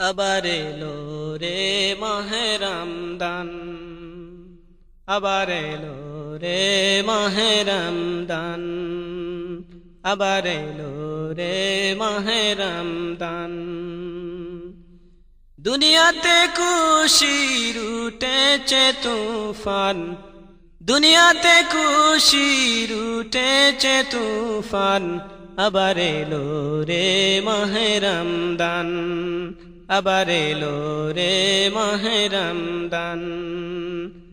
আবার এলো রে মাহেরাম দান আবার এলো রে মাহেরাম দান আবার এলো রে মাহেরাম দান দুনিয়াতে খুশির উঠেছে তুফান। দুনিয়াতে খুশির উঠেছে তুফান। আবার এলো রে মাহেরাম দান আবার এলো রে মাহেরাম দান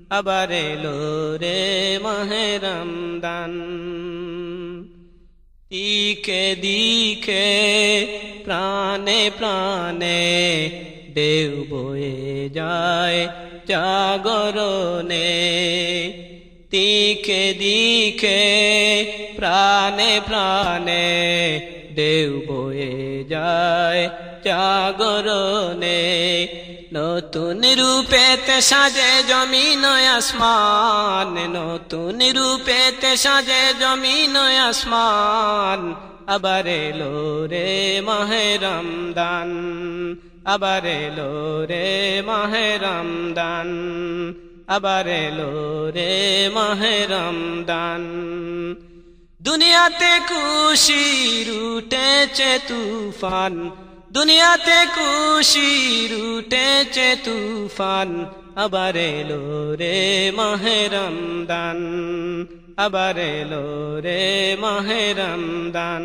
আবার এলো রে মাহেরাম দান দিকে দিকে প্রাণে প্রাণে দেউ বয়ে যায় জাগরণে। দিকে দিকে প্রাণে প্রাণে দেউ বয়ে যায় জাগরণে। নতুন রূপেতে সাজে জমিন আসমান। নতুন রূপেতে সাজে জমিন আসমান। আবার এলো রে মাহে রমদান। আবার এলো রে মাহে রমদান। আবার এলো রে মাহে রমদান। দুনিয়াতে খুশির উঠেছে তুফান। দুনিয়াতে খুশির উঠেছে তুফান। আবার এলো রে মাহে রমদান আবার এলো রে মাহে রমদান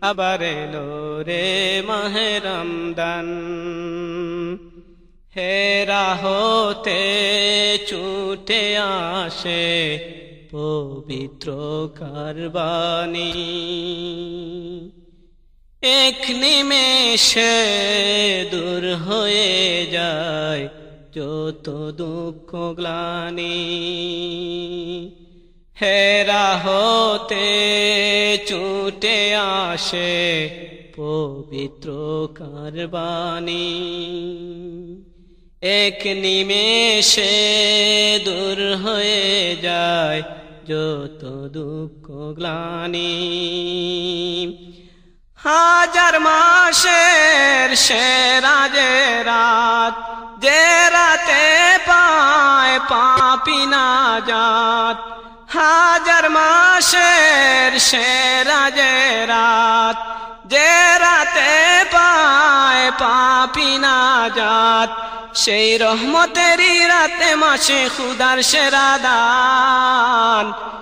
আবার এলো রে মাহে রমদান হেরা হতে ছুটে আসে পবিত্র কারবানি। এক নিমেষে দূর হয়ে যায় যত দুঃখ গ্লানি। হেরা হতে ছুটে আসে পবিত্র কারবানি। এক নিমেষে দূর হয়ে যায় যত দুঃখ গ্লানি। হাজার মাসের সেরা যে রাত, যে রাতে পায় পাপি না যাত হাজার মাসের সেরা যে রাত, যে রাতে পায় পাপি না যাত সেই রহমতেরই রাতে মাসে খুদার সেরা দান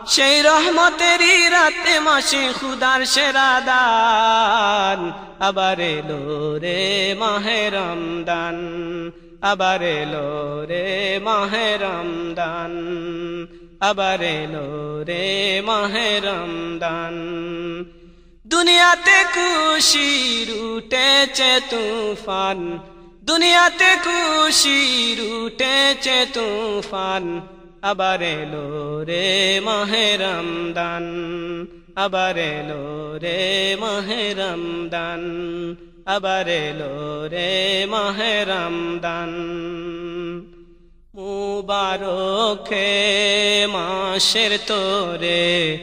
সেই রহমতেরই রাতে মাসে খুদার সেরা দান। আবার এলো রে মাহে রমদান, আবার এলো রে মাহে রমদান, আবার এলো রে মাহে রমদান। দুনিয়াতে খুশির উঠেছে তুফান, দুনিয়াতে খুশির উঠেছে তুফান আবার এলো রে মাহে রমদান, আবার এলো রে মাহে রমদান, আবার এলো রে মাহে রমদান। মুবারকে মাসের তোরে,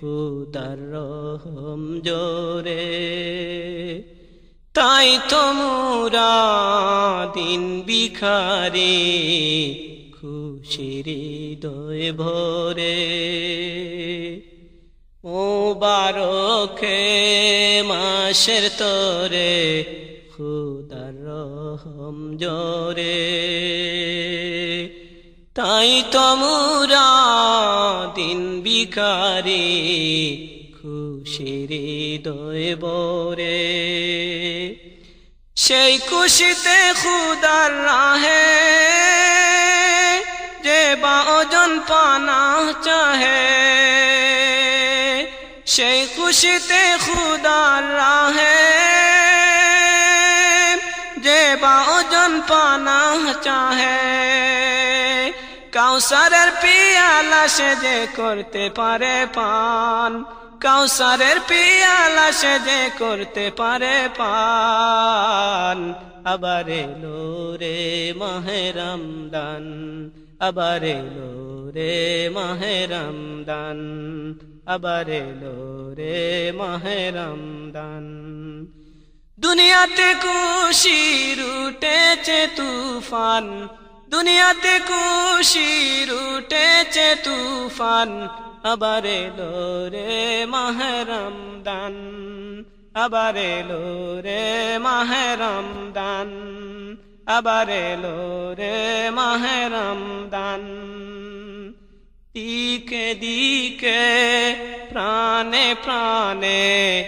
খুদার রহম জোরে। তাই তোমরা দিন বিখারে খুশির দয় ভরে ও বারখে মাসের তরে খুদার রহম জোরে। তাই তোমরা দিন বিকারে খুশির দয় বরে সেই খুশিতে খুদার রাহে বাজন পানা চাহে। সেই খুশিতে খুদার রাহে যে বাজন পানা চাহে। কাউসারের পিয়ালা সে যে করতে পারে পান। কাউসারের পিয়ালা সে যে করতে পারে পান। আবার এলো রে মাহে রমদান আবার এলো রে মাহেরম দান আবার এলো রে মাহেরম দান দুনিয়াতে খুশির উঠেছে তুফান, দুনিয়াতে খুশির উঠেছে তুফান, আবার এলো রে মাহরম দান আবার এলো রে মাহরম দান আবার এলো রে মাহরম দান দিকে দিকে, প্রাণে প্রাণে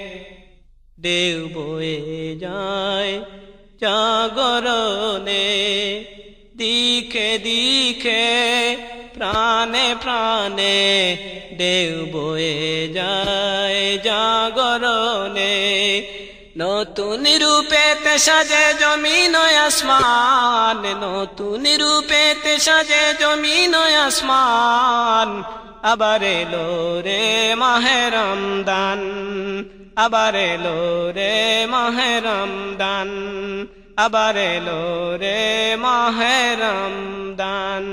দেব বয়ে যায় জাগরণে। দিকে দিকে, প্রাণে প্রাণে দেব বয়ে যায় জাগরণে। নতুন রূপেতে সাজে জমিন আসমান। নতুন রূপেতে সাজে জমিন আসমান। আবার এলো রে মাহেরম দান আবার এলো রে মাহেরম দান আবার এলো রে মাহেরম দান